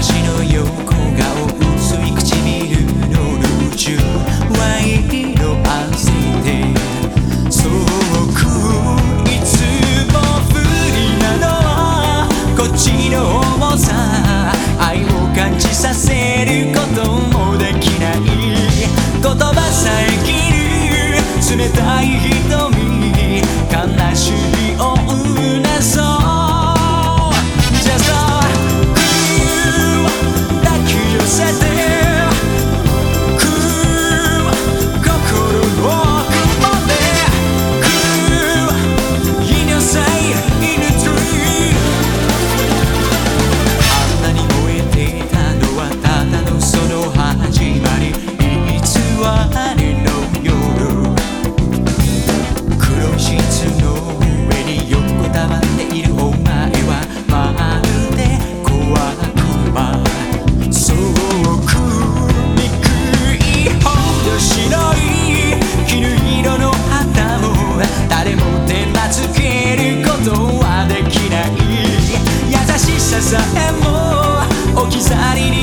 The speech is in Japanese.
懐かしの横顔薄い唇のルージュワイン色あせてそうくいつも不利なのはこっちの重さ愛を感じさせることもできない。言葉さえ切る冷たい瞳悲しみ。はできない優しささえも置き去りに